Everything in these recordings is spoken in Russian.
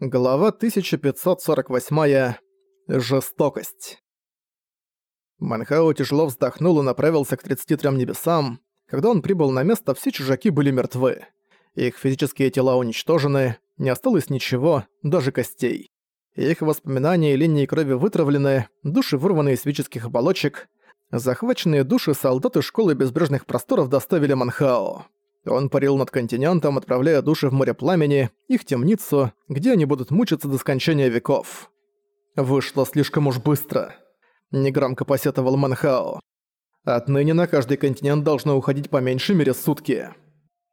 Глава 1548. Жестокость. Манхао тяжело вздохнул и направился к 33 небесам. Когда он прибыл на место, все чужаки были мертвы. Их физические тела уничтожены, не осталось ничего, даже костей. Их воспоминания и линии крови вытравлены, души вырваны из физических оболочек. Захваченные души солдаты школы безбрежных просторов доставили Манхао. Он парил над континентом, отправляя души в море пламени, их темницу, где они будут мучиться до скончания веков. Вышло слишком уж быстро. Негромко посетовал Манхао. Отныне на каждый континент должно уходить по меньшей мере сутки.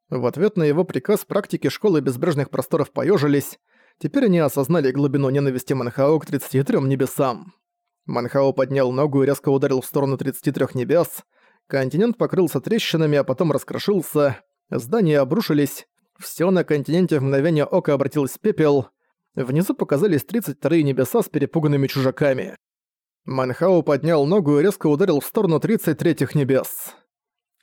В ответ на его приказ практики школы безбрежных просторов поежились. Теперь они осознали глубину ненависти Манхао к 33 небесам. Манхао поднял ногу и резко ударил в сторону 33 небес. Континент покрылся трещинами, а потом раскрошился. Здания обрушились, все на континенте в мгновение ока обратилось в пепел. Внизу показались 32-е небеса с перепуганными чужаками. Манхау поднял ногу и резко ударил в сторону 33-х небес.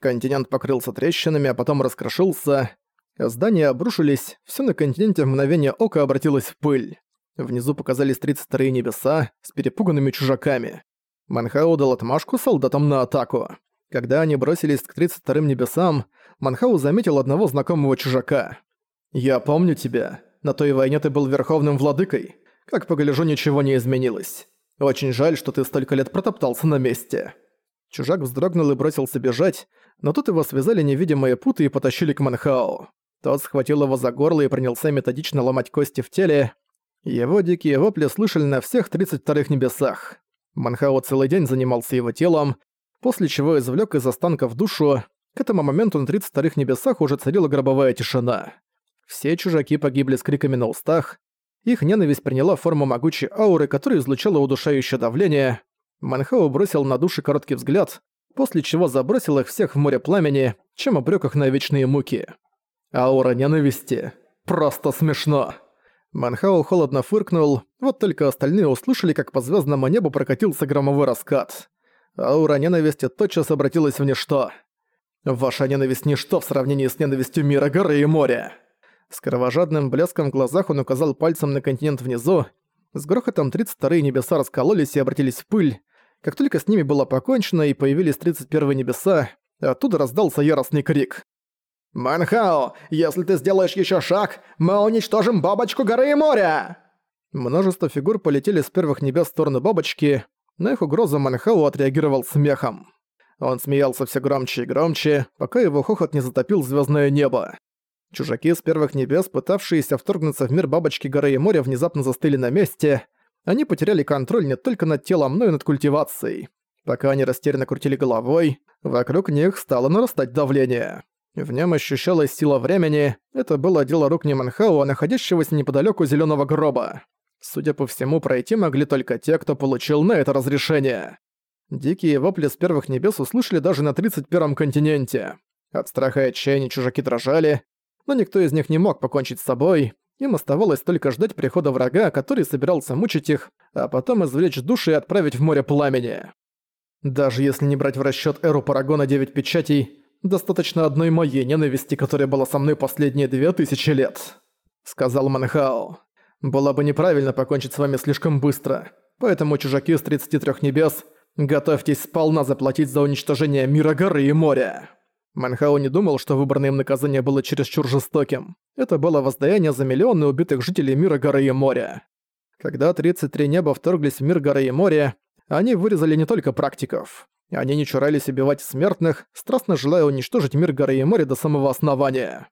Континент покрылся трещинами, а потом раскрошился. Здания обрушились, все на континенте в мгновение ока обратилось в пыль. Внизу показались 32-е небеса с перепуганными чужаками. Манхау дал отмашку солдатам на атаку. Когда они бросились к 32-м небесам, Манхау заметил одного знакомого чужака. «Я помню тебя. На той войне ты был верховным владыкой. Как погляжу, ничего не изменилось. Очень жаль, что ты столько лет протоптался на месте». Чужак вздрогнул и бросился бежать, но тут его связали невидимые путы и потащили к Манхау. Тот схватил его за горло и принялся методично ломать кости в теле. Его дикие вопли слышали на всех 32-х небесах. Манхао целый день занимался его телом, после чего извлек из останков душу. К этому моменту на 32-х небесах уже царила гробовая тишина. Все чужаки погибли с криками на устах. Их ненависть приняла форму могучей ауры, которая излучала удушающее давление. Манхау бросил на души короткий взгляд, после чего забросил их всех в море пламени, чем обрёк их на вечные муки. Аура ненависти. Просто смешно. Манхау холодно фыркнул, вот только остальные услышали, как по звездному небу прокатился громовой раскат. Аура ненависти тотчас обратилась в ничто. Ваша ненависть – ничто в сравнении с ненавистью мира, горы и моря. С кровожадным блеском в глазах он указал пальцем на континент внизу. С грохотом 32-е небеса раскололись и обратились в пыль. Как только с ними было покончено и появились 31-е небеса, оттуда раздался яростный крик. «Манхао, если ты сделаешь еще шаг, мы уничтожим бабочку горы и моря!» Множество фигур полетели с первых небес в сторону бабочки, на их угрозу Манхау отреагировал смехом. Он смеялся все громче и громче, пока его хохот не затопил звездное небо. Чужаки с первых небес, пытавшиеся вторгнуться в мир бабочки горы и моря, внезапно застыли на месте. Они потеряли контроль не только над телом, но и над культивацией. Пока они растерянно крутили головой, вокруг них стало нарастать давление. В нем ощущалась сила времени, это было дело рук не Манхау, а находящегося неподалеку зеленого гроба. Судя по всему, пройти могли только те, кто получил на это разрешение. Дикие вопли с первых небес услышали даже на 31-м континенте. От страха и отчаяния чужаки дрожали, но никто из них не мог покончить с собой. Им оставалось только ждать прихода врага, который собирался мучить их, а потом извлечь души и отправить в море пламени. Даже если не брать в расчёт эру Парагона 9 печатей, достаточно одной моей ненависти, которая была со мной последние две тысячи лет», — сказал Манхао. Было бы неправильно покончить с вами слишком быстро. Поэтому, чужаки с 33 небес, готовьтесь сполна заплатить за уничтожение мира, горы и моря». Манхау не думал, что выбранное им наказание было чересчур жестоким. Это было воздаяние за миллионы убитых жителей мира, горы и моря. Когда 33 неба вторглись в мир, горы и моря, они вырезали не только практиков. Они не чурались убивать смертных, страстно желая уничтожить мир, горы и моря до самого основания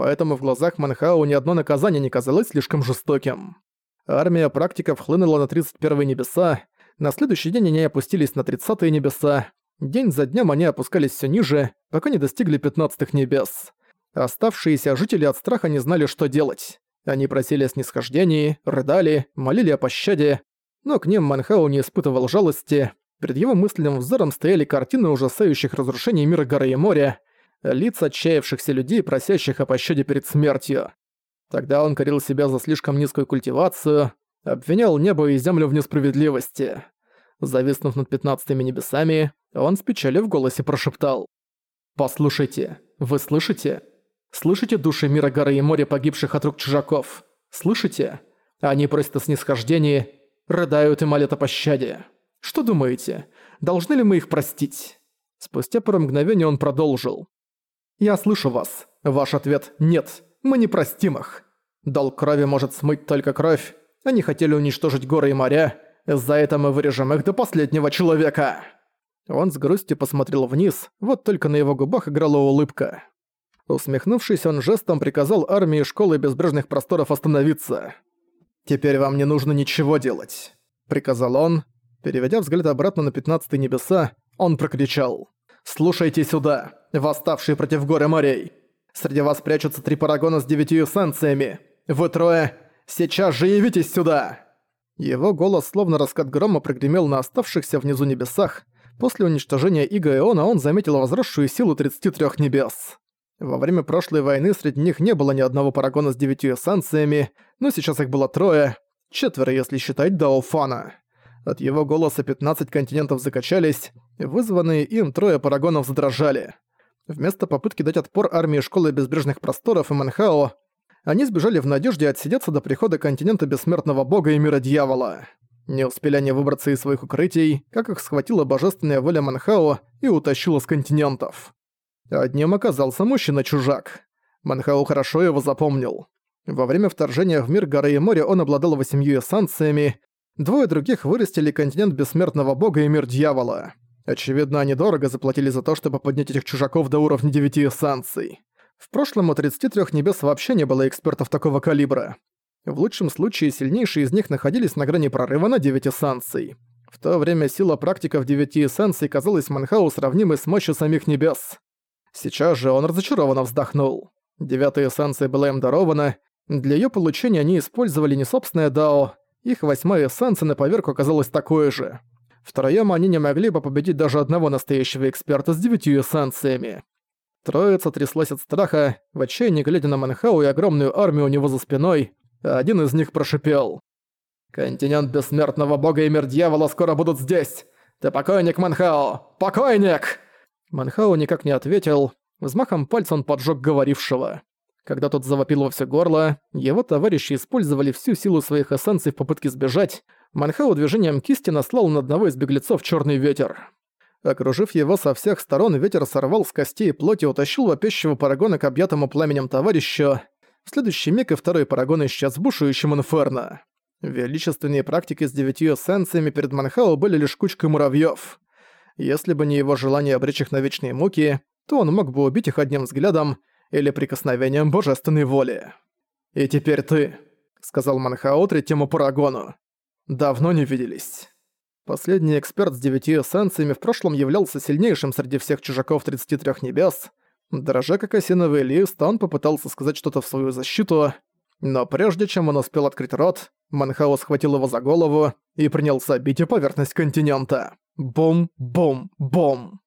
поэтому в глазах Манхау ни одно наказание не казалось слишком жестоким. Армия практиков хлынула на 31 небеса, на следующий день они опустились на 30 небеса, день за днем они опускались все ниже, пока не достигли 15 небес. Оставшиеся жители от страха не знали, что делать. Они просили о снисхождении, рыдали, молили о пощаде, но к ним Манхау не испытывал жалости. Перед его мысленным взором стояли картины ужасающих разрушений мира горы и моря, лица отчаявшихся людей, просящих о пощаде перед смертью. Тогда он корил себя за слишком низкую культивацию, обвинял небо и землю в несправедливости. Зависнув над пятнадцатыми небесами, он с печалью в голосе прошептал. «Послушайте, вы слышите? Слышите души мира горы и моря погибших от рук чужаков? Слышите? Они просят о снисхождении, рыдают и молят о пощаде. Что думаете, должны ли мы их простить?» Спустя пару мгновений он продолжил. «Я слышу вас. Ваш ответ – нет, мы не простим их. Долг крови может смыть только кровь. Они хотели уничтожить горы и моря. За это мы вырежем их до последнего человека». Он с грустью посмотрел вниз, вот только на его губах играла улыбка. Усмехнувшись, он жестом приказал армии школы безбрежных просторов остановиться. «Теперь вам не нужно ничего делать», — приказал он. Переведя взгляд обратно на пятнадцатые небеса, он прокричал. «Слушайте сюда, восставшие против горы морей! Среди вас прячутся три парагона с девятью эссенциями! Вы трое, сейчас же явитесь сюда!» Его голос, словно раскат грома, прогремел на оставшихся внизу небесах. После уничтожения Иго Иона он заметил возросшую силу 33 небес. Во время прошлой войны среди них не было ни одного парагона с девятью эссенциями, но сейчас их было трое, четверо, если считать Даофана. От его голоса 15 континентов закачались, вызванные им трое парагонов задрожали. Вместо попытки дать отпор армии Школы Безбрежных Просторов и Манхао, они сбежали в надежде отсидеться до прихода континента Бессмертного Бога и Мира Дьявола. Не успели они выбраться из своих укрытий, как их схватила божественная воля Манхао и утащила с континентов. Одним оказался мужчина-чужак. Манхао хорошо его запомнил. Во время вторжения в мир горы и моря он обладал восемью эссенциями, двое других вырастили континент Бессмертного Бога и мир Дьявола. Очевидно, они дорого заплатили за то, чтобы поднять этих чужаков до уровня девяти эссенций. В прошлом у 33 небес вообще не было экспертов такого калибра. В лучшем случае сильнейшие из них находились на грани прорыва на 9 эссенций. В то время сила практиков 9 эссенций казалась Манхау сравнимой с мощью самих небес. Сейчас же он разочарованно вздохнул. Девятая эссенция была им дарована, для её получения они использовали не собственное дао, их восьмая эссенция на поверку оказалась такой же. Втроём они не могли бы победить даже одного настоящего эксперта с девятью эссенциями. Троица тряслась от страха, в отчаянии глядя на Манхау и огромную армию у него за спиной, один из них прошипел. «Континент бессмертного бога и мир дьявола скоро будут здесь! Ты покойник, Манхао! Покойник!» Манхао никак не ответил, взмахом пальца он поджег говорившего. Когда тот завопил во все горло, его товарищи использовали всю силу своих эссенций в попытке сбежать, Манхао движением кисти наслал на одного из беглецов черный ветер. Окружив его со всех сторон, ветер сорвал с костей и плоти и утащил вопящего парагона к объятому пламенем товарищу. В следующий миг и второй парагон исчез в бушующем инферно. Величественные практики с девятью эссенциями перед Манхао были лишь кучкой муравьёв. Если бы не его желание обречь их на вечные муки, то он мог бы убить их одним взглядом или прикосновением божественной воли. «И теперь ты», — сказал Манхао третьему парагону. «Давно не виделись». Последний эксперт с девяти эссенциями в прошлом являлся сильнейшим среди всех чужаков 33 небес, Дрожа как осиновый лист, он попытался сказать что-то в свою защиту, но прежде чем он успел открыть рот, Манхао схватил его за голову и принялся бить о поверхность континента. Бум-бум-бум.